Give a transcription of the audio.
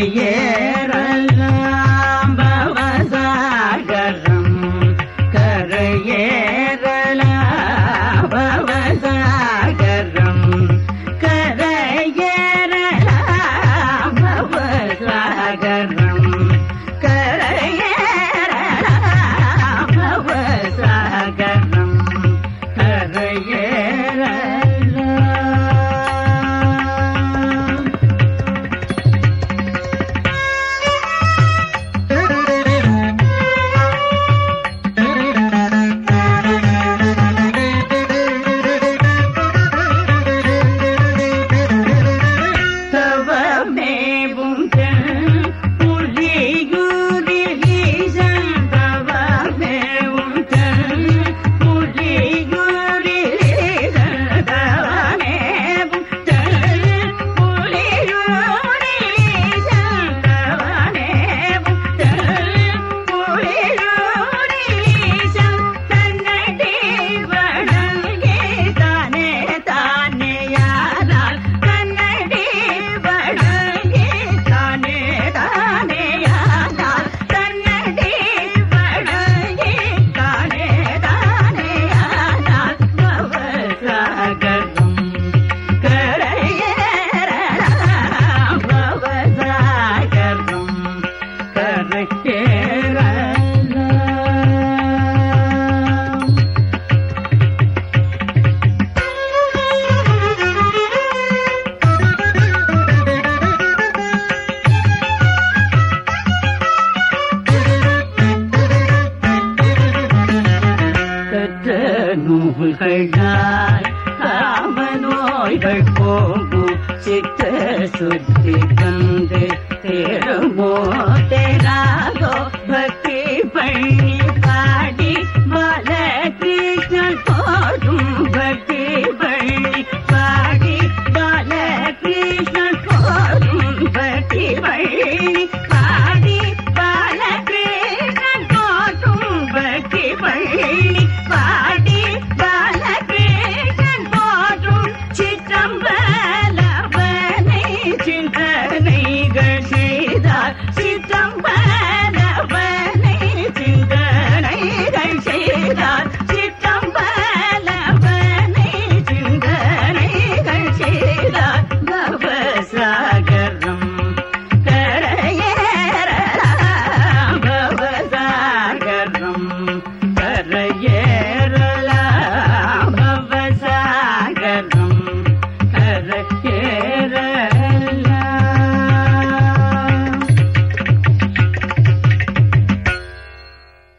ಮರೆಯೇ நூல்களால் காம நோய்கள் போகும் சித்த சுத்தி தந்து தேரமோ Kerala.